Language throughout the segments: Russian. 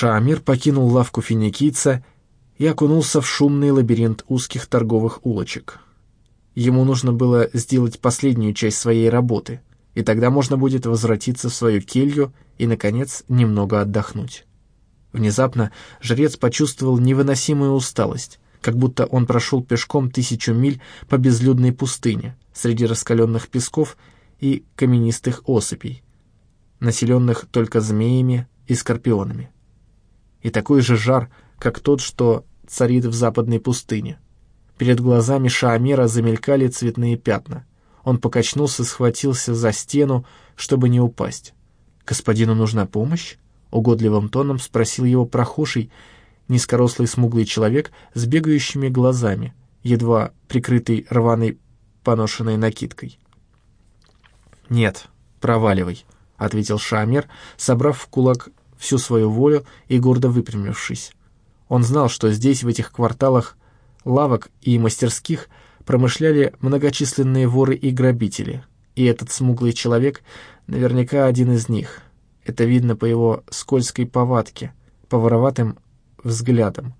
Шаамир покинул лавку финикийца и окунулся в шумный лабиринт узких торговых улочек. Ему нужно было сделать последнюю часть своей работы, и тогда можно будет возвратиться в свою келью и, наконец, немного отдохнуть. Внезапно жрец почувствовал невыносимую усталость, как будто он прошел пешком тысячу миль по безлюдной пустыне среди раскаленных песков и каменистых осыпей, населенных только змеями и скорпионами. И такой же жар, как тот, что царит в западной пустыне. Перед глазами Шаамера замелькали цветные пятна. Он покачнулся, схватился за стену, чтобы не упасть. «Господину нужна помощь?» — угодливым тоном спросил его прохожий, низкорослый смуглый человек с бегающими глазами, едва прикрытый рваной поношенной накидкой. «Нет, проваливай», — ответил Шамер, собрав в кулак всю свою волю и гордо выпрямившись. Он знал, что здесь, в этих кварталах лавок и мастерских, промышляли многочисленные воры и грабители, и этот смуглый человек наверняка один из них. Это видно по его скользкой повадке, по вороватым взглядам.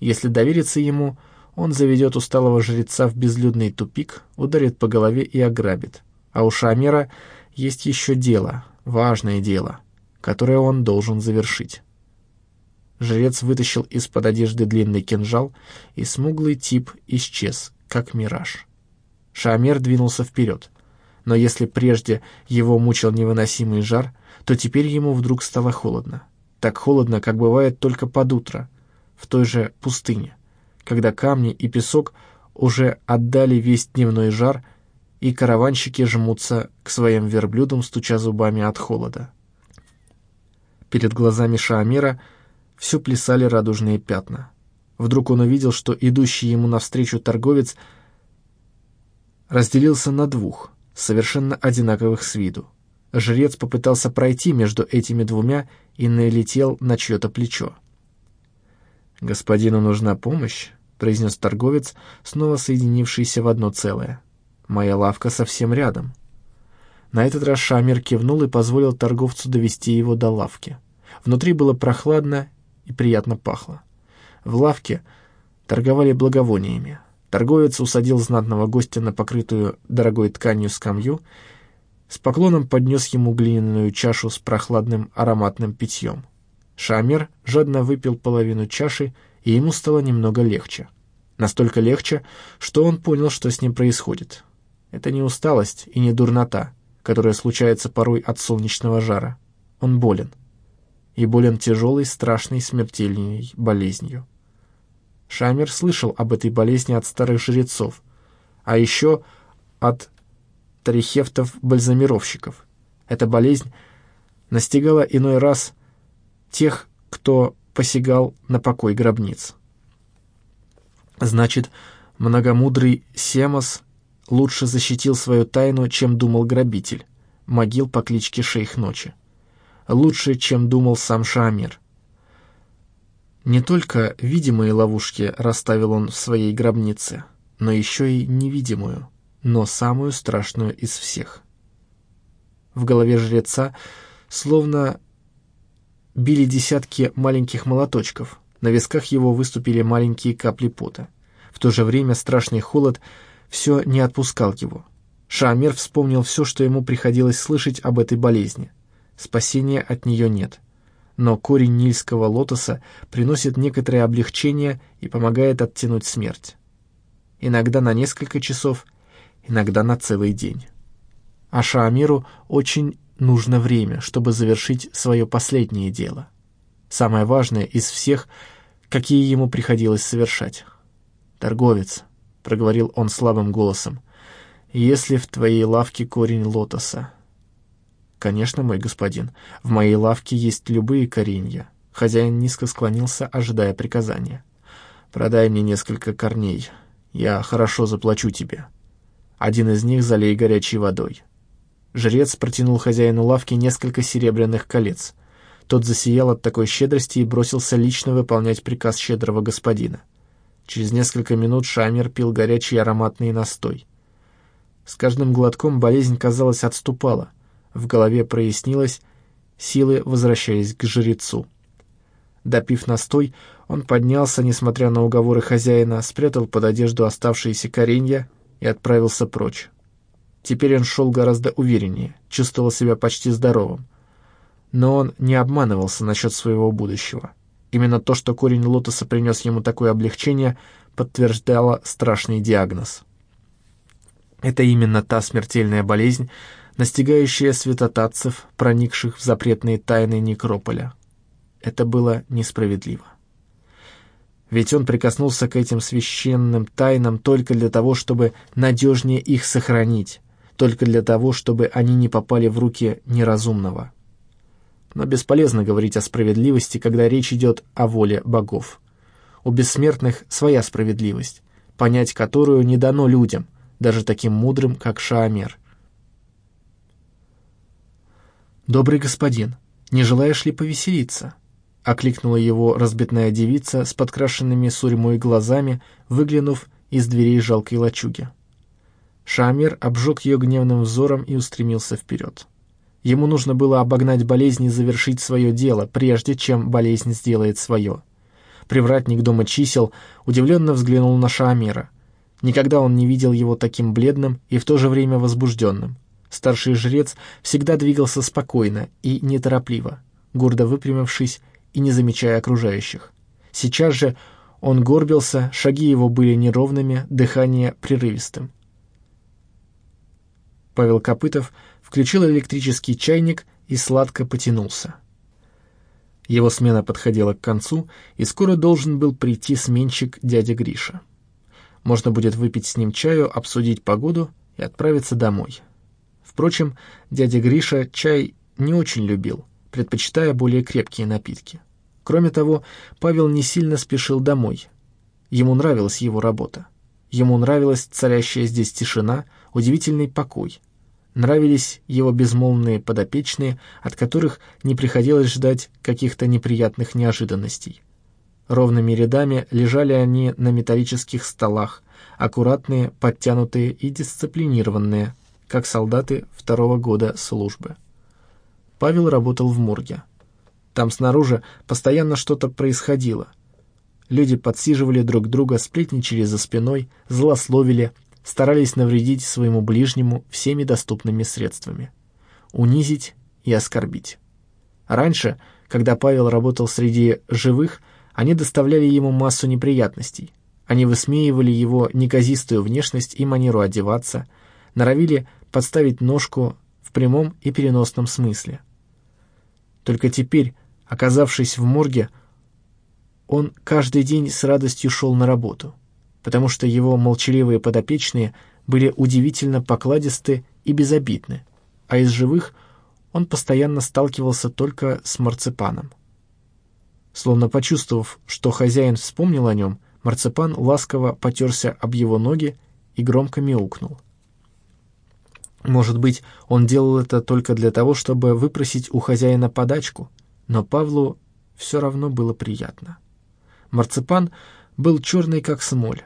Если довериться ему, он заведет усталого жреца в безлюдный тупик, ударит по голове и ограбит. А у Шамера есть еще дело, важное дело, которое он должен завершить. Жрец вытащил из-под одежды длинный кинжал, и смуглый тип исчез, как мираж. Шамер двинулся вперед. Но если прежде его мучил невыносимый жар, то теперь ему вдруг стало холодно. Так холодно, как бывает только под утро, в той же пустыне, когда камни и песок уже отдали весь дневной жар, и караванщики жмутся к своим верблюдам, стуча зубами от холода. Перед глазами Шаамера все плясали радужные пятна. Вдруг он увидел, что идущий ему навстречу торговец разделился на двух, совершенно одинаковых с виду. Жрец попытался пройти между этими двумя и налетел на чье-то плечо. «Господину нужна помощь», — произнес торговец, снова соединившийся в одно целое. «Моя лавка совсем рядом». На этот раз Шамер кивнул и позволил торговцу довести его до лавки. Внутри было прохладно и приятно пахло. В лавке торговали благовониями. Торговец усадил знатного гостя на покрытую дорогой тканью скамью, с поклоном поднес ему глиняную чашу с прохладным ароматным питьем. Шамер жадно выпил половину чаши, и ему стало немного легче. Настолько легче, что он понял, что с ним происходит. Это не усталость и не дурнота, которая случается порой от солнечного жара. Он болен. И болен тяжелой, страшной, смертельной болезнью. Шамер слышал об этой болезни от старых жрецов, а еще от тарихефтов-бальзамировщиков. Эта болезнь настигала иной раз тех, кто посягал на покой гробниц. Значит, многомудрый Семос лучше защитил свою тайну, чем думал грабитель, могил по кличке Шейх Ночи. Лучше, чем думал сам Шамир. Не только видимые ловушки расставил он в своей гробнице, но еще и невидимую, но самую страшную из всех. В голове жреца словно били десятки маленьких молоточков, на висках его выступили маленькие капли пота. В то же время страшный холод все не отпускал его. Шамер вспомнил все, что ему приходилось слышать об этой болезни. Спасения от нее нет но корень нильского лотоса приносит некоторое облегчение и помогает оттянуть смерть. Иногда на несколько часов, иногда на целый день. А Шаамиру очень нужно время, чтобы завершить свое последнее дело. Самое важное из всех, какие ему приходилось совершать. «Торговец», — проговорил он слабым голосом, — «если в твоей лавке корень лотоса, «Конечно, мой господин, в моей лавке есть любые коренья». Хозяин низко склонился, ожидая приказания. «Продай мне несколько корней. Я хорошо заплачу тебе. Один из них залей горячей водой». Жрец протянул хозяину лавки несколько серебряных колец. Тот засиял от такой щедрости и бросился лично выполнять приказ щедрого господина. Через несколько минут Шамер пил горячий ароматный настой. С каждым глотком болезнь, казалось, отступала. В голове прояснилось, силы возвращались к жрецу. Допив настой, он поднялся, несмотря на уговоры хозяина, спрятал под одежду оставшиеся коренья и отправился прочь. Теперь он шел гораздо увереннее, чувствовал себя почти здоровым. Но он не обманывался насчет своего будущего. Именно то, что корень лотоса принес ему такое облегчение, подтверждало страшный диагноз. Это именно та смертельная болезнь, настигающая святотатцев, проникших в запретные тайны некрополя. Это было несправедливо. Ведь он прикоснулся к этим священным тайнам только для того, чтобы надежнее их сохранить, только для того, чтобы они не попали в руки неразумного. Но бесполезно говорить о справедливости, когда речь идет о воле богов. У бессмертных своя справедливость, понять которую не дано людям, даже таким мудрым, как Шаамер. «Добрый господин, не желаешь ли повеселиться?» — окликнула его разбитная девица с подкрашенными сурьмой глазами, выглянув из дверей жалкой лачуги. Шамир обжег ее гневным взором и устремился вперед. Ему нужно было обогнать болезнь и завершить свое дело, прежде чем болезнь сделает свое. Привратник дома чисел удивленно взглянул на Шаамира. Никогда он не видел его таким бледным и в то же время возбужденным. Старший жрец всегда двигался спокойно и неторопливо, гордо выпрямившись и не замечая окружающих. Сейчас же он горбился, шаги его были неровными, дыхание прерывистым. Павел Копытов включил электрический чайник и сладко потянулся. Его смена подходила к концу, и скоро должен был прийти сменщик дядя Гриша. Можно будет выпить с ним чаю, обсудить погоду и отправиться домой. Впрочем, дядя Гриша чай не очень любил, предпочитая более крепкие напитки. Кроме того, Павел не сильно спешил домой. Ему нравилась его работа. Ему нравилась царящая здесь тишина, удивительный покой. Нравились его безмолвные подопечные, от которых не приходилось ждать каких-то неприятных неожиданностей. Ровными рядами лежали они на металлических столах, аккуратные, подтянутые и дисциплинированные, как солдаты второго года службы. Павел работал в морге. Там снаружи постоянно что-то происходило. Люди подсиживали друг друга, сплетничали за спиной, злословили, старались навредить своему ближнему всеми доступными средствами. Унизить и оскорбить. Раньше, когда Павел работал среди живых, они доставляли ему массу неприятностей. Они высмеивали его неказистую внешность и манеру одеваться, норовили подставить ножку в прямом и переносном смысле. Только теперь, оказавшись в морге, он каждый день с радостью шел на работу — потому что его молчаливые подопечные были удивительно покладисты и безобидны, а из живых он постоянно сталкивался только с марципаном. Словно почувствовав, что хозяин вспомнил о нем, марципан ласково потерся об его ноги и громко мяукнул. Может быть, он делал это только для того, чтобы выпросить у хозяина подачку, но Павлу все равно было приятно. Марципан был черный, как смоль,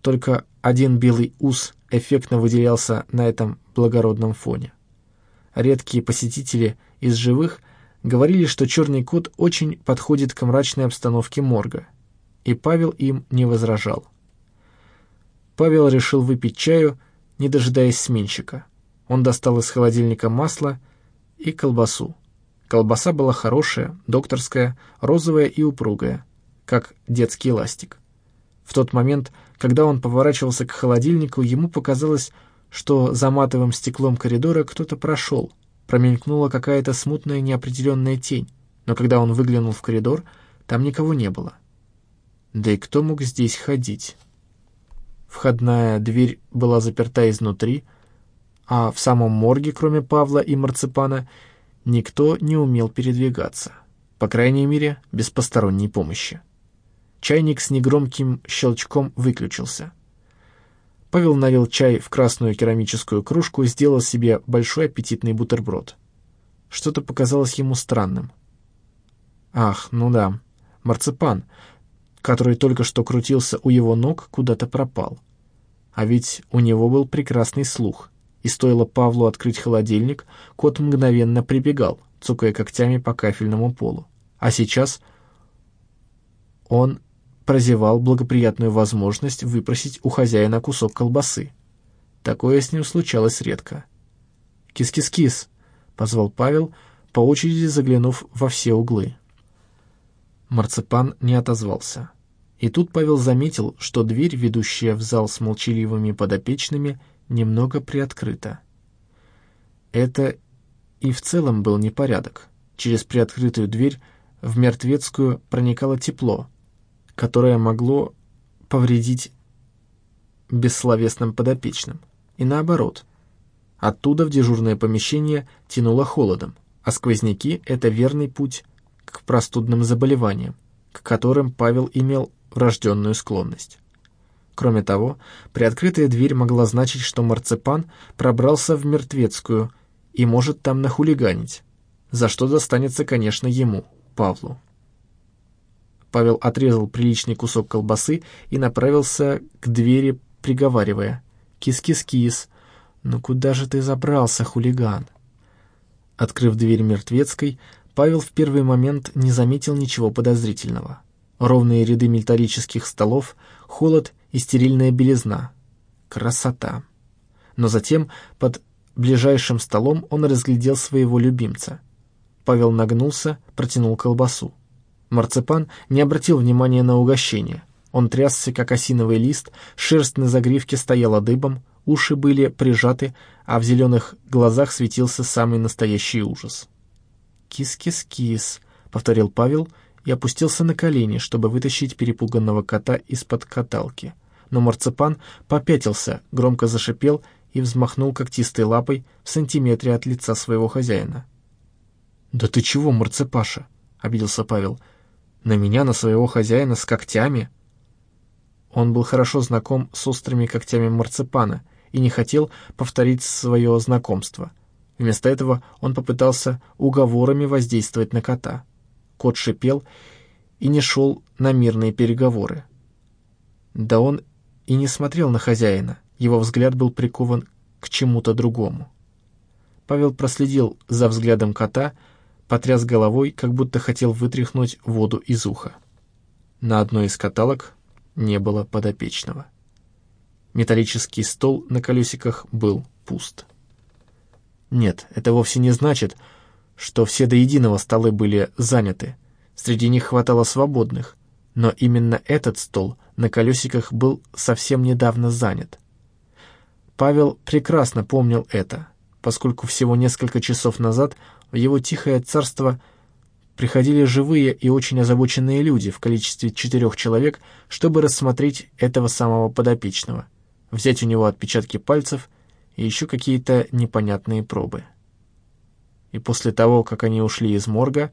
только один белый ус эффектно выделялся на этом благородном фоне. Редкие посетители из живых говорили, что черный кот очень подходит к мрачной обстановке морга, и Павел им не возражал. Павел решил выпить чаю, не дожидаясь сменщика. Он достал из холодильника масло и колбасу. Колбаса была хорошая, докторская, розовая и упругая, как детский ластик. В тот момент, когда он поворачивался к холодильнику, ему показалось, что за матовым стеклом коридора кто-то прошел. Промелькнула какая-то смутная неопределенная тень, но когда он выглянул в коридор, там никого не было. Да и кто мог здесь ходить? Входная дверь была заперта изнутри, а в самом морге, кроме Павла и Марципана, никто не умел передвигаться, по крайней мере, без посторонней помощи. Чайник с негромким щелчком выключился. Павел налил чай в красную керамическую кружку и сделал себе большой аппетитный бутерброд. Что-то показалось ему странным. Ах, ну да, марципан, который только что крутился у его ног, куда-то пропал. А ведь у него был прекрасный слух, и стоило Павлу открыть холодильник, кот мгновенно прибегал, цукая когтями по кафельному полу. А сейчас он прозевал благоприятную возможность выпросить у хозяина кусок колбасы. Такое с ним случалось редко. «Кис-кис-кис!» — позвал Павел, по очереди заглянув во все углы. Марципан не отозвался. И тут Павел заметил, что дверь, ведущая в зал с молчаливыми подопечными, немного приоткрыта. Это и в целом был непорядок. Через приоткрытую дверь в мертвецкую проникало тепло, которое могло повредить бессловесным подопечным. И наоборот. Оттуда в дежурное помещение тянуло холодом, а сквозняки — это верный путь к простудным заболеваниям, к которым Павел имел врожденную склонность. Кроме того, приоткрытая дверь могла значить, что марципан пробрался в мертвецкую и может там нахулиганить, за что достанется, конечно, ему, Павлу. Павел отрезал приличный кусок колбасы и направился к двери, приговаривая «Кис-кис-кис, ну куда же ты забрался, хулиган?» Открыв дверь мертвецкой, Павел в первый момент не заметил ничего подозрительного. Ровные ряды металлических столов, холод и стерильная белизна. Красота. Но затем под ближайшим столом он разглядел своего любимца. Павел нагнулся, протянул колбасу. Марципан не обратил внимания на угощение. Он трясся, как осиновый лист, шерсть на загривке стояла дыбом, уши были прижаты, а в зеленых глазах светился самый настоящий ужас. «Кис-кис-кис», — повторил Павел и опустился на колени, чтобы вытащить перепуганного кота из-под каталки. Но марципан попятился, громко зашипел и взмахнул когтистой лапой в сантиметре от лица своего хозяина. «Да ты чего, марципаша?» — обиделся Павел. «На меня, на своего хозяина, с когтями?» Он был хорошо знаком с острыми когтями марципана и не хотел повторить свое знакомство. Вместо этого он попытался уговорами воздействовать на кота. Кот шипел и не шел на мирные переговоры. Да он и не смотрел на хозяина, его взгляд был прикован к чему-то другому. Павел проследил за взглядом кота, потряс головой, как будто хотел вытряхнуть воду из уха. На одной из каталог не было подопечного. Металлический стол на колесиках был пуст. Нет, это вовсе не значит, что все до единого столы были заняты. Среди них хватало свободных, но именно этот стол на колесиках был совсем недавно занят. Павел прекрасно помнил это, поскольку всего несколько часов назад в его тихое царство приходили живые и очень озабоченные люди в количестве четырех человек, чтобы рассмотреть этого самого подопечного — взять у него отпечатки пальцев и еще какие-то непонятные пробы. И после того, как они ушли из морга,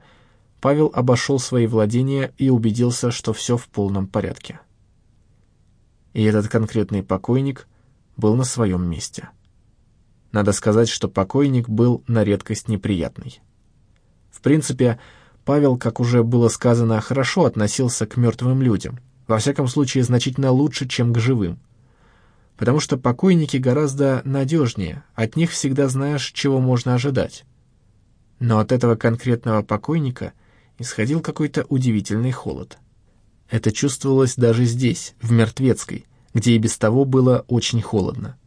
Павел обошел свои владения и убедился, что все в полном порядке. И этот конкретный покойник был на своем месте. Надо сказать, что покойник был на редкость неприятный. В принципе, Павел, как уже было сказано, хорошо относился к мертвым людям, во всяком случае значительно лучше, чем к живым потому что покойники гораздо надежнее, от них всегда знаешь, чего можно ожидать. Но от этого конкретного покойника исходил какой-то удивительный холод. Это чувствовалось даже здесь, в Мертвецкой, где и без того было очень холодно.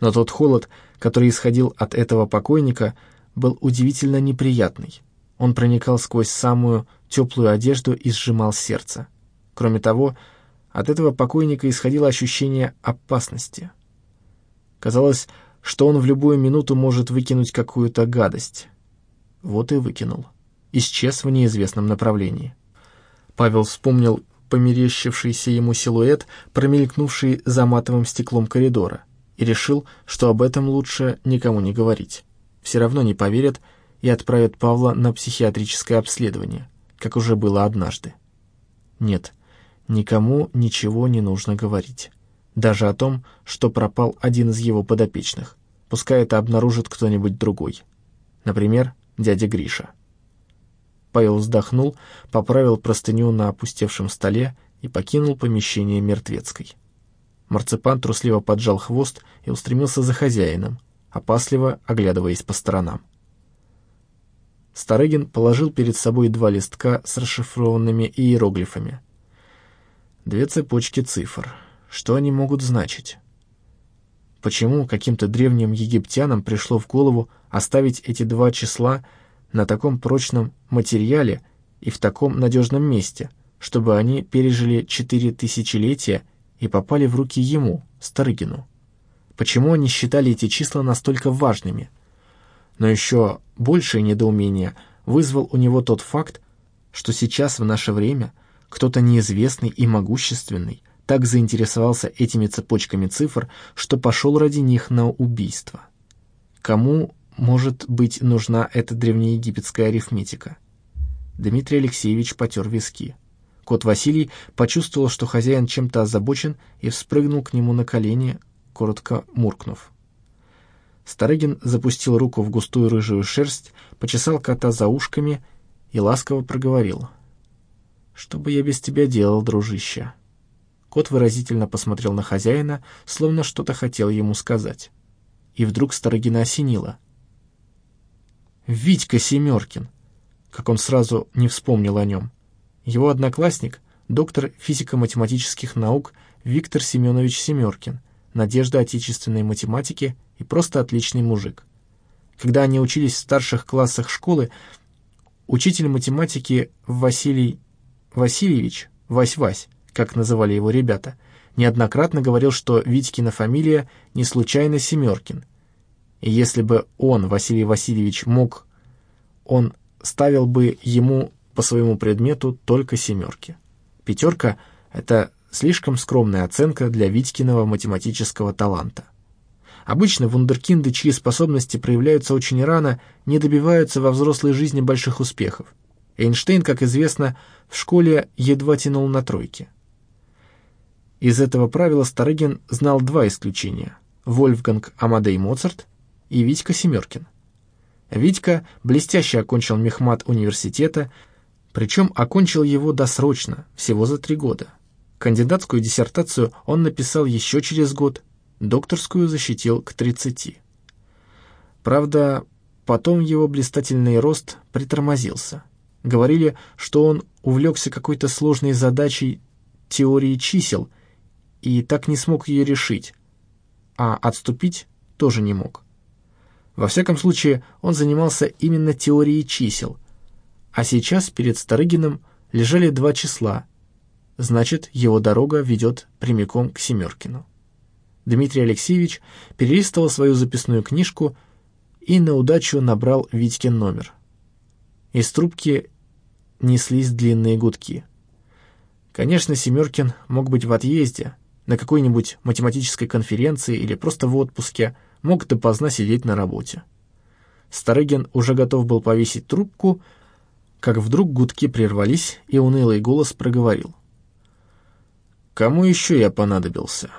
Но тот холод, который исходил от этого покойника, был удивительно неприятный. Он проникал сквозь самую теплую одежду и сжимал сердце. Кроме того, от этого покойника исходило ощущение опасности. Казалось, что он в любую минуту может выкинуть какую-то гадость. Вот и выкинул. Исчез в неизвестном направлении. Павел вспомнил померещившийся ему силуэт, промелькнувший за матовым стеклом коридора, и решил, что об этом лучше никому не говорить. Все равно не поверят и отправят Павла на психиатрическое обследование, как уже было однажды. Нет, Никому ничего не нужно говорить. Даже о том, что пропал один из его подопечных. Пускай это обнаружит кто-нибудь другой. Например, дядя Гриша. Павел вздохнул, поправил простыню на опустевшем столе и покинул помещение мертвецкой. Марципан трусливо поджал хвост и устремился за хозяином, опасливо оглядываясь по сторонам. Старыгин положил перед собой два листка с расшифрованными иероглифами — Две цепочки цифр. Что они могут значить? Почему каким-то древним египтянам пришло в голову оставить эти два числа на таком прочном материале и в таком надежном месте, чтобы они пережили четыре тысячелетия и попали в руки ему, Старыгину? Почему они считали эти числа настолько важными? Но еще большее недоумение вызвал у него тот факт, что сейчас в наше время кто-то неизвестный и могущественный так заинтересовался этими цепочками цифр, что пошел ради них на убийство. Кому может быть нужна эта древнеегипетская арифметика? Дмитрий Алексеевич потер виски. Кот Василий почувствовал, что хозяин чем-то озабочен, и вспрыгнул к нему на колени, коротко муркнув. Старыгин запустил руку в густую рыжую шерсть, почесал кота за ушками и ласково проговорил. «Что бы я без тебя делал, дружище?» Кот выразительно посмотрел на хозяина, словно что-то хотел ему сказать. И вдруг Старыгина осенило. «Витька Семеркин!» Как он сразу не вспомнил о нем. Его одноклассник, доктор физико-математических наук Виктор Семенович Семеркин, надежда отечественной математики и просто отличный мужик. Когда они учились в старших классах школы, учитель математики Василий Васильевич, Вась-Вась, как называли его ребята, неоднократно говорил, что Витькина фамилия не случайно Семеркин. И если бы он, Василий Васильевич, мог, он ставил бы ему по своему предмету только семерки. Пятерка — это слишком скромная оценка для Витькиного математического таланта. Обычно вундеркинды, чьи способности проявляются очень рано, не добиваются во взрослой жизни больших успехов. Эйнштейн, как известно, в школе едва тянул на тройки. Из этого правила Старыгин знал два исключения – Вольфганг Амадей Моцарт и Витька Семеркин. Витька блестяще окончил мехмат университета, причем окончил его досрочно, всего за три года. Кандидатскую диссертацию он написал еще через год, докторскую защитил к 30. Правда, потом его блистательный рост притормозился. Говорили, что он увлекся какой-то сложной задачей теории чисел и так не смог ее решить, а отступить тоже не мог. Во всяком случае, он занимался именно теорией чисел, а сейчас перед Старыгиным лежали два числа, значит, его дорога ведет прямиком к Семеркину. Дмитрий Алексеевич перелистывал свою записную книжку и на удачу набрал Витькин номер. Из трубки неслись длинные гудки. Конечно, Семеркин мог быть в отъезде, на какой-нибудь математической конференции или просто в отпуске, мог допоздна сидеть на работе. Старыгин уже готов был повесить трубку, как вдруг гудки прервались, и унылый голос проговорил. «Кому еще я понадобился?»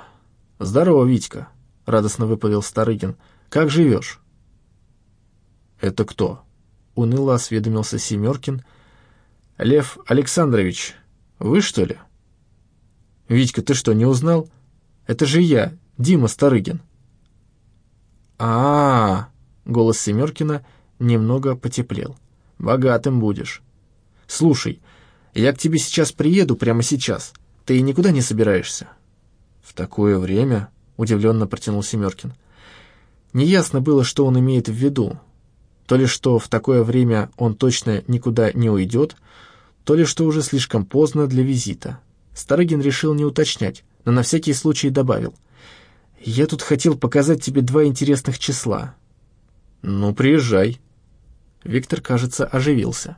«Здорово, Витька», — радостно выпалил Старыгин. «Как живешь?» «Это кто?» — уныло осведомился Семеркин. «Лев Александрович, вы что ли?» «Витька, ты что, не узнал? Это же я, Дима Старыгин». А, -а, -а голос Семеркина немного потеплел. «Богатым будешь. Слушай, я к тебе сейчас приеду, прямо сейчас. Ты никуда не собираешься?» «В такое время?» — удивленно протянул Семеркин. Неясно было, что он имеет в виду. То ли что в такое время он точно никуда не уйдет, то ли что уже слишком поздно для визита. Старыгин решил не уточнять, но на всякий случай добавил. «Я тут хотел показать тебе два интересных числа». «Ну, приезжай». Виктор, кажется, оживился.